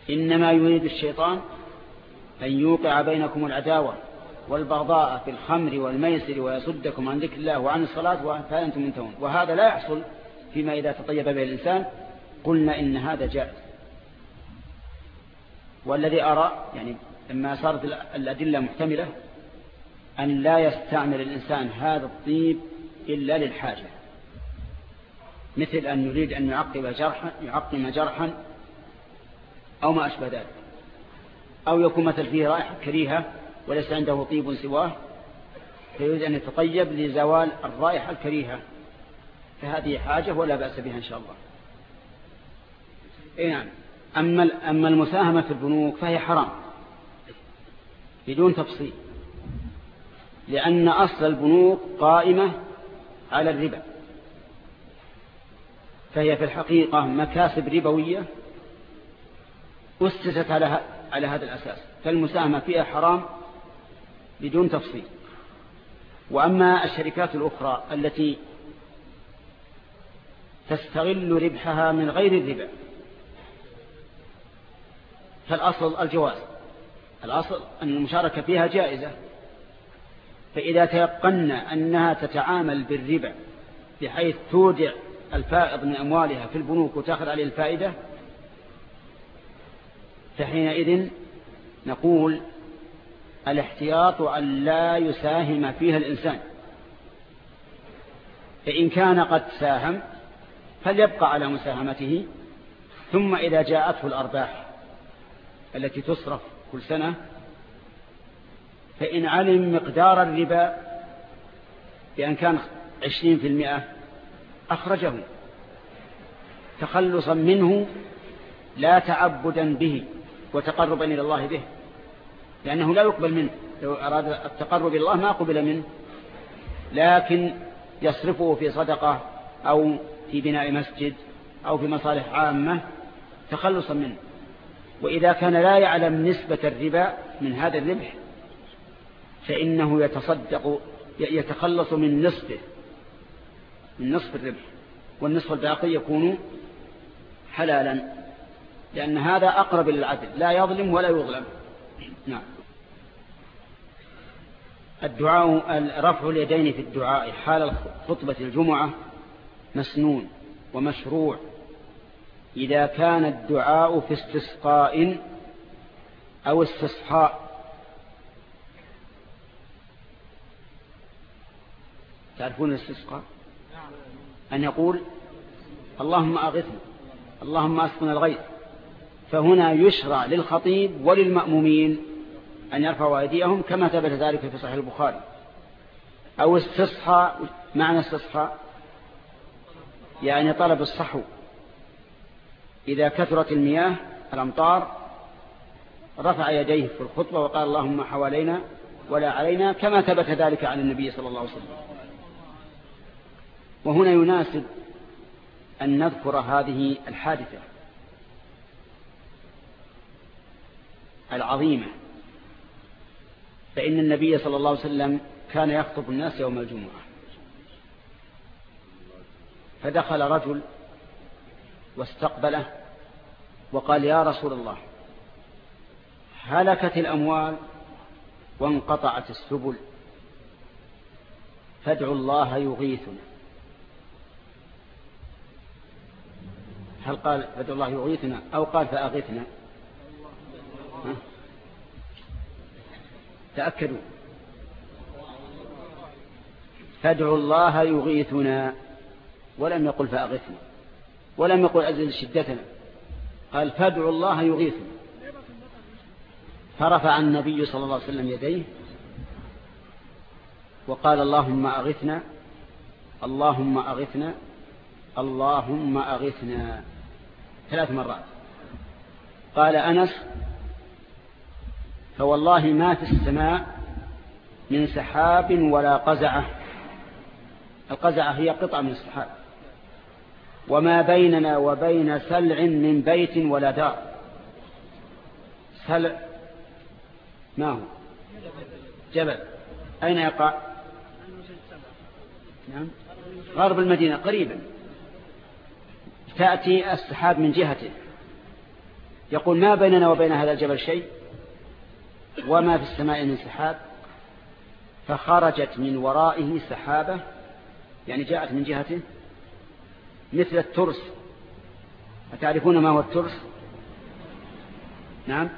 إنما يريد الشيطان أن يوقع بينكم العداوة والبغضاء في الخمر والميسر ويصدكم عن ذكر الله وعن الصلاة فأنتم منتهون. وهذا لا يحصل فيما إذا تطيب به الإنسان. قلنا إن هذا جائز. والذي أرى يعني لما صارت الأدلة محتملة أن لا يستعمل الإنسان هذا الطيب إلا للحاجة. مثل أن يريد أن يعقب جرحا يعقم جرحا أو ما أشبه ذلك. أو يكون مثل فيه رائحة كريهة وليس عنده طيب سواه فيريد أن يتطيب لزوال الرائحة الكريهة. فهذه حاجة ولا بأس بها إن شاء الله. إيه نعم. أما, أما المساهمة في البنوك فهي حرام. بدون تفصيل. لأن أصل البنوك قائمة على الربا. فهي في الحقيقة مكاسب ربوية أسست على على هذا الأساس. فالمساهمة فيها حرام بدون تفصيل. وأما الشركات الأخرى التي تستغل ربحها من غير الربا فالأصل الجواز. الأصل أن المشاركة فيها جائزة. فإذا تيقنا أنها تتعامل بالربا بحيث تودع الفائض من أموالها في البنوك وتأخذ عليه الفائدة فحينئذ نقول الاحتياط أن لا يساهم فيها الإنسان. فإن كان قد ساهم فليبقى على مساهمته ثم إذا جاءته الأرباح التي تصرف كل سنة فإن علم مقدار الربا بأن كان عشرين في المئة أخرجه. تخلصا منه لا تعبدا به. وتقربا إلى الله به. لأنه لا يقبل منه. لو أراد التقرب إلى الله ما قبل منه. لكن يصرفه في صدقة أو في بناء مسجد أو في مصالح عامة تخلصا منه. وإذا كان لا يعلم نسبة الربا من هذا الربح فإنه يتصدق يتخلص من نصفه من نصف الربح. والنصف الباقي يكون حلالا. لأن هذا أقرب للعدل لا يظلم ولا يظلم. نعم. الدعاء رفع اليدين في الدعاء حال خطبة الجمعة مسنون ومشروع. إذا كان الدعاء في استسقاء أو استصحاء. تعرفون الاستسقاء؟ أن يقول اللهم أغثنا اللهم أسقنا الغيث. فهنا يشرع للخطيب وللمأمومين أن يرفعوا أيديهم كما ثبت ذلك في صحيح البخاري. أو استصحى معنى استصحى؟ يعني طلب الصحو. إذا كثرت المياه الأمطار رفع يديه في الخطبة وقال اللهم حوالينا ولا علينا كما ثبت ذلك عن النبي صلى الله عليه وسلم. وهنا يناسب أن نذكر هذه الحادثة. العظيمة. فإن النبي صلى الله عليه وسلم كان يخطب الناس يوم الجمعة. فدخل رجل واستقبله وقال يا رسول الله هلكت الأموال وانقطعت السبل فادعوا الله يغيثنا. هل قال فادعوا الله يغيثنا؟ أو قال فأغثنا؟ تأكدوا. فادعوا الله يغيثنا. ولم يقل فأغثنا. ولم يقل أزل شدتنا. قال فادعوا الله يغيثنا. فرفع النبي صلى الله عليه وسلم يديه وقال اللهم أغثنا. اللهم أغثنا. اللهم أغثنا. ثلاث مرات. قال أنس فوالله ما في السماء من سحاب ولا قزعة. القزعة هي قطعة من السحاب. وما بيننا وبين سلع من بيت ولا دار. سلع ما هو؟ جبل. أين يقع؟ نعم. غرب المدينة قريبا. تأتي السحاب من جهته. يقول ما بيننا وبين هذا الجبل شيء؟ وما في السماء من سحاب فخرجت من ورائه سحابة يعني جاءت من جهته مثل الترس. أتعرفون ما هو الترس؟ نعم.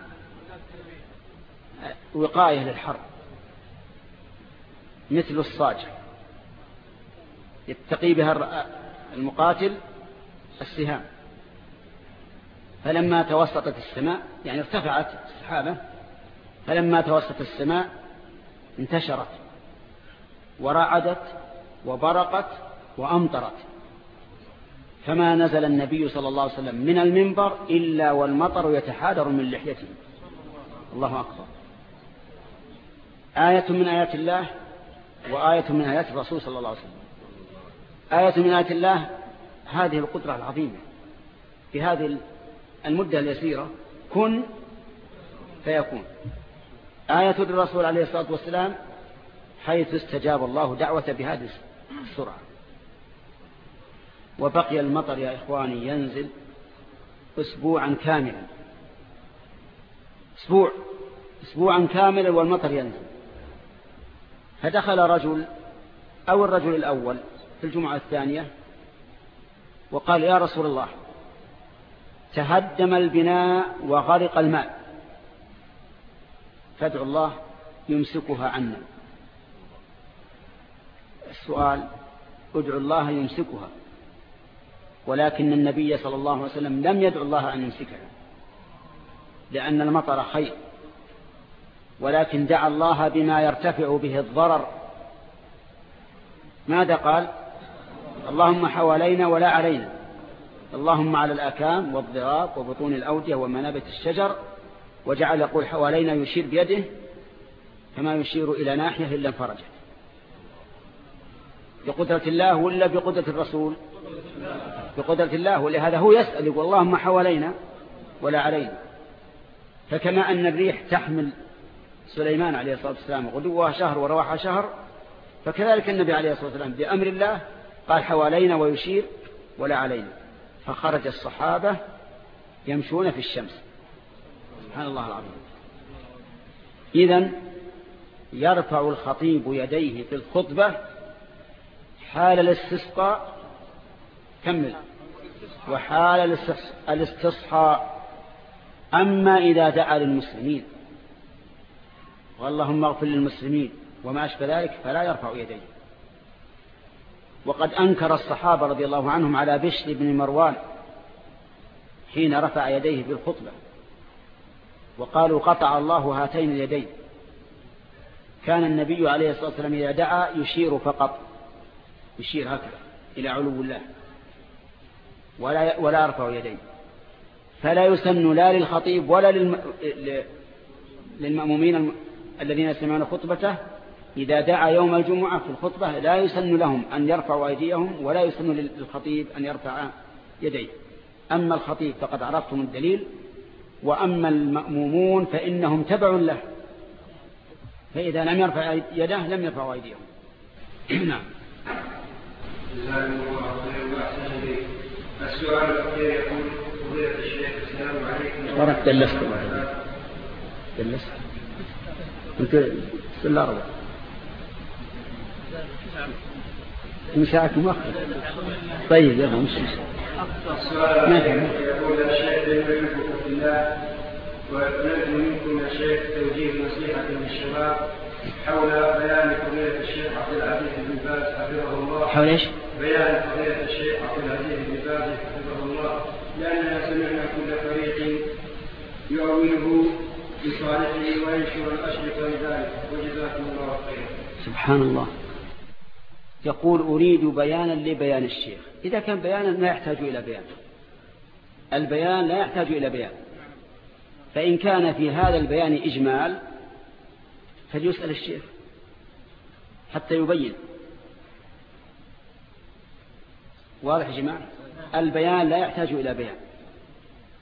وقاية للحر مثل الصاج. يتقي بها المقاتل السهام. فلما توسطت السماء يعني ارتفعت السحابة فلما توسط السماء انتشرت ورعدت وبرقت وأمطرت. فما نزل النبي صلى الله عليه وسلم من المنبر إلا والمطر يتحادر من لحيته. الله أكبر. آية من آيات الله وآية من آيات الرسول صلى الله عليه وسلم. آية من آيات الله هذه القدرة العظيمة. في هذه المدة اليسيرة كن فيكون. آية الرسول عليه الصلاة والسلام حيث استجاب الله دعوة بهذه السرعة. وبقي المطر يا إخواني ينزل أسبوعا كاملا. أسبوع أسبوعا كاملا والمطر ينزل. فدخل رجل أو الرجل الأول في الجمعة الثانية وقال يا رسول الله تهدم البناء وغرق الماء. فادعو الله يمسكها عنا. السؤال ادعو الله يمسكها ولكن النبي صلى الله عليه وسلم لم يدعو الله أن يمسكها لأن المطر خير ولكن دعا الله بما يرتفع به الضرر. ماذا قال؟ اللهم حوالينا ولا علينا اللهم على الأكام والضراب وبطون الأودية ومنابت الشجر وجعل يقول حوالينا يشير بيده كما يشير إلى ناحية إلا انفرجت. بقدرة الله ولا بقدرة الرسول؟ بقدرة الله ولهذا هو يسأل يقول اللهم حوالينا ولا علينا. فكما أن الريح تحمل سليمان عليه الصلاة والسلام غدوها شهر ورواحها شهر فكذلك النبي عليه الصلاة والسلام بأمر الله قال حوالينا ويشير ولا علينا. فخرج الصحابة يمشون في الشمس. سبحان الله العظيم. إذا يرفع الخطيب يديه في الخطبة حال الاستسقاء. كمل. وحال الاستصحاء. أما إذا دعا للمسلمين. واللهم اغفر للمسلمين. وما أشبه ذلك فلا يرفع يديه. وقد أنكر الصحابة رضي الله عنهم على بشر بن مروان حين رفع يديه في الخطبة. وقالوا قطع الله هاتين اليدين. كان النبي عليه الصلاة والسلام إذا دعا يشير فقط. يشير هكذا إلى علو الله. ولا ولا يرفع يديه. فلا يسن لا للخطيب ولا للم... للمأمومين الذين يسمعون خطبته. إذا دعا يوم الجمعة في الخطبة لا يسن لهم أن يرفعوا أيديهم ولا يسن للخطيب أن يرفع يديه. أما الخطيب فقد عرفتم الدليل وأما المأمومون فإنهم تبع له. فإذا لم يرفع يده لم يرفعوا أيديهم. نعم. السؤال الأخير يقول فضيلة الشيخ السلام عليكم. ورحمة دلست دلست انت في الأرض مساعك مؤخر طيب يلا مش السؤال يقول الشيخ يحبك في الله ونرجو منكم يا شيخ توجيه نصيحة للشباب حول بيان فضيلة الشيخ عبد العزيز بن باز حفظه الله حول إيش؟ بيان فضيلة الشيخ عبد العزيز بن باز حفظه الله لأننا سمعنا كل فريق يؤوله لصالحه وينشر الأشرطة لذلك وجزاكم الله خيرا سبحان الله. يقول أريد بيانا لبيان الشيخ. إذا كان بيانا لا يحتاج إلى بيان. البيان لا يحتاج إلى بيان. فإن كان في هذا البيان إجمال فليسأل الشيخ حتى يبين. واضح جماعة؟ البيان لا يحتاج إلى بيان.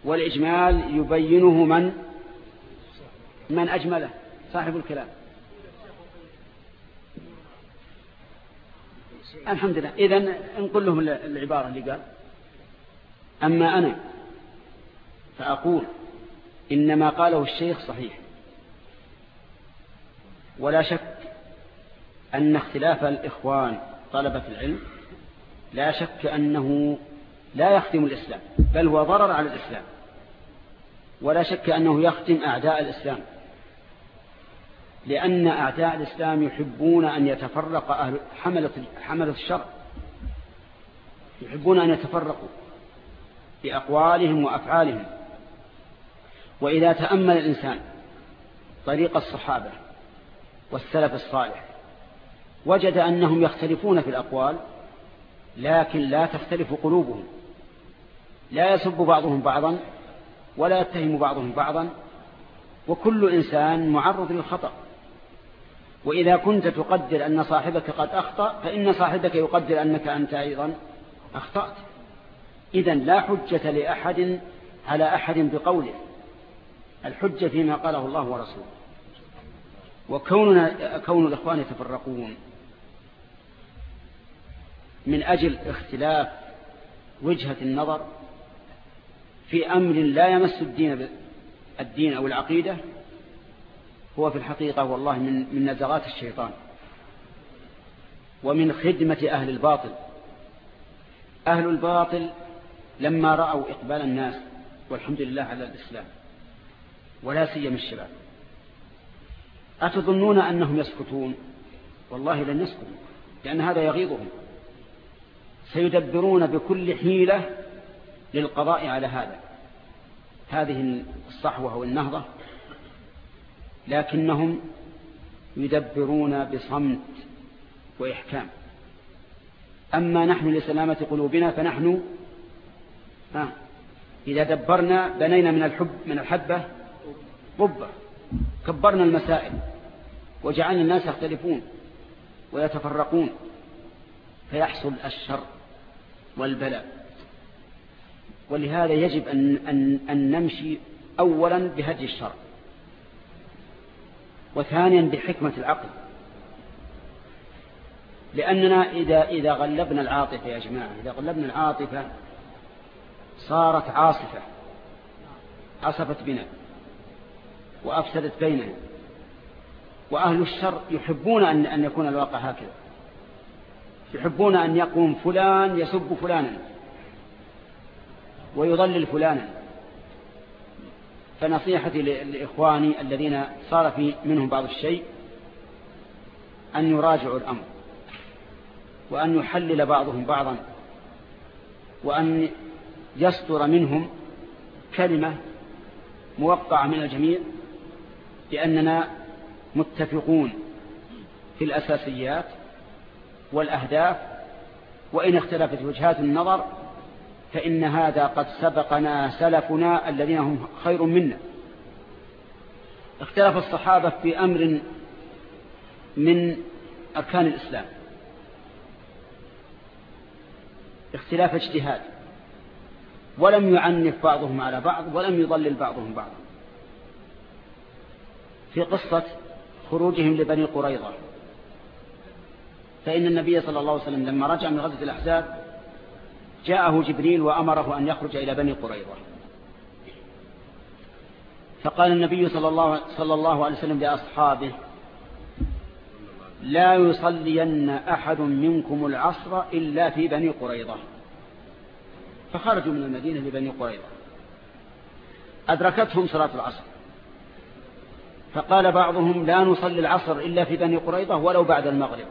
والإجمال يبينه من؟ من أجمله صاحب الكلام. الحمد لله. إذن انقل لهم العبارة اللي قال. أما أنا فأقول إنما قاله الشيخ صحيح. ولا شك أن اختلاف الإخوان طلبة العلم لا شك أنه لا يختم الإسلام بل هو ضرر على الإسلام. ولا شك أنه يختم أعداء الإسلام. لأن أعداء الإسلام يحبون أن يتفرق أهل حملة, حملة الشر يحبون أن يتفرقوا بأقوالهم وأفعالهم. وإذا تأمل الإنسان طريق الصحابة والسلف الصالح وجد أنهم يختلفون في الأقوال لكن لا تختلف قلوبهم. لا يسب بعضهم بعضا ولا يتهم بعضهم بعضا وكل إنسان معرض للخطأ. وإذا كنت تقدر أن صاحبك قد أخطأ فإن صاحبك يقدر أنك أنت أيضا أخطأت. إذا لا حجة لأحد على أحد بقوله. الحجة فيما قاله الله ورسوله. وكوننا كون الإخوان يتفرقون من أجل اختلاف وجهة النظر في أمر لا يمس الدين الدين أو العقيدة هو في الحقيقة والله من من نزغات الشيطان ومن خدمة أهل الباطل. أهل الباطل لما رأوا إقبال الناس والحمد لله على الإسلام ولا سيما الشباب أتظنون أنهم يسكتون؟ والله لن يسكتوا لأن هذا يغيظهم. سيدبرون بكل حيلة للقضاء على هذا. هذه الصحوة والنهضة لكنهم يدبرون بصمت وإحكام. أما نحن لسلامة قلوبنا فنحن ها إذا دبرنا بنينا من الحب من الحبة قبة كبرنا المسائل وجعلنا الناس يختلفون ويتفرقون فيحصل الشر والبلاء. ولهذا يجب أن, أن, أن نمشي أولا بهدي الشر. وثانيا بحكمة العقل. لأننا إذا, إذا غلبنا العاطفة يا جماعة إذا غلبنا العاطفة صارت عاصفة عصفت بنا وأفسدت بيننا. وأهل الشر يحبون أن, أن يكون الواقع هكذا. يحبون أن يقوم فلان يسب فلانا ويضلل فلانا. فنصيحتي لإخواني الذين صار في منهم بعض الشيء أن يراجعوا الأمر وأن يحلل بعضهم بعضا وأن يصدر منهم كلمة موقعة من الجميع بأننا متفقون في الأساسيات والأهداف وإن اختلفت وجهات النظر فإن هذا قد سبقنا سلفنا الذين هم خير منا. اختلف الصحابة في أمر من أركان الإسلام. اختلاف اجتهاد. ولم يعنف بعضهم على بعض ولم يضلل بعضهم بعضا. في قصة خروجهم لبني قريظة. فإن النبي صلى الله عليه وسلم لما رجع من غزة الأحزاب جاءه جبريل وأمره أن يخرج إلى بني قريظة. فقال النبي صلى الله, صلى الله عليه وسلم لأصحابه لا يصلين أحد منكم العصر إلا في بني قريظة. فخرجوا من المدينة لبني قريظة. أدركتهم صلاة العصر. فقال بعضهم لا نصلي العصر إلا في بني قريظة ولو بعد المغرب.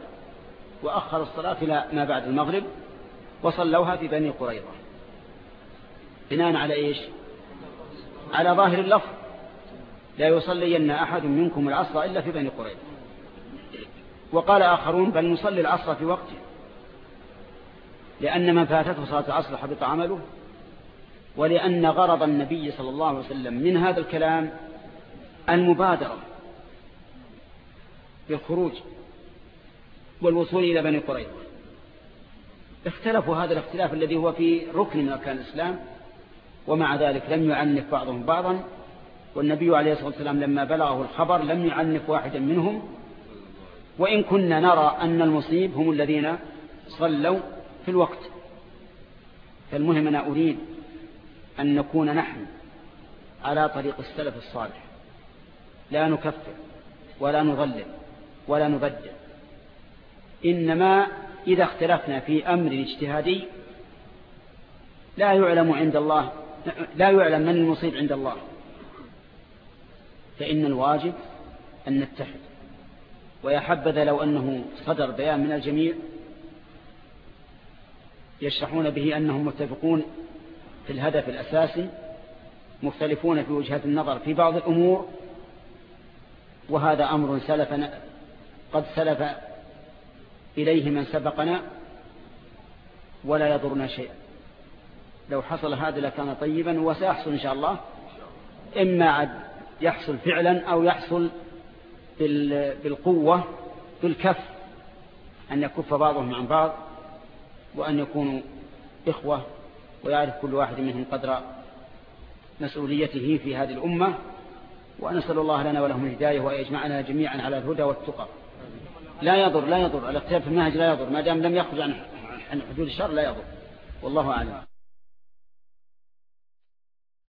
وأخر الصلاة إلى ما بعد المغرب. وصلوها في بني قريظة. بناء على إيش؟ على ظاهر اللفظ. لا يصلين أحد منكم العصر إلا في بني قريظة. وقال آخرون بل نصلي العصر في وقته. لأن من فاتته صلاة العصر حبط عمله. ولأن غرض النبي صلى الله عليه وسلم من هذا الكلام المبادرة بالخروج والوصول إلى بني قريظة. اختلفوا هذا الاختلاف الذي هو في ركن من أركان الإسلام ومع ذلك لم يعنف بعضهم بعضا والنبي عليه الصلاة والسلام لما بلغه الخبر لم يعنف واحدا منهم. وإن كنا نرى أن المصيب هم الذين صلوا في الوقت. فالمهم أنا أريد أن نكون نحن على طريق السلف الصالح. لا نكفر ولا نظلم ولا نبدل. إنما إذا اختلفنا في أمر اجتهادي لا يعلم عند الله لا يعلم من المصيب عند الله. فإن الواجب أن نتحد. ويا حبذا لو أنه صدر بيان من الجميع يشرحون به أنهم متفقون في الهدف الأساسي مختلفون في وجهة النظر في بعض الأمور وهذا أمر سلف قد سلف إليه من سبقنا ولا يضرنا شيئا. لو حصل هذا لكان طيبا وسيحصل إن شاء الله. إما يحصل فعلا أو يحصل بالقوة بالكف أن يكف بعضهم عن بعض وأن يكونوا إخوة ويعرف كل واحد منهم قدر مسؤوليته في هذه الأمة. ونسأل الله لنا ولهم الهداية ويجمعنا جميعا على الهدى والتقى. لا يضر لا يضر. الاختلاف في المنهج لا يضر. ما دام لم يخرج عن حدود الشر لا يضر. والله أعلم.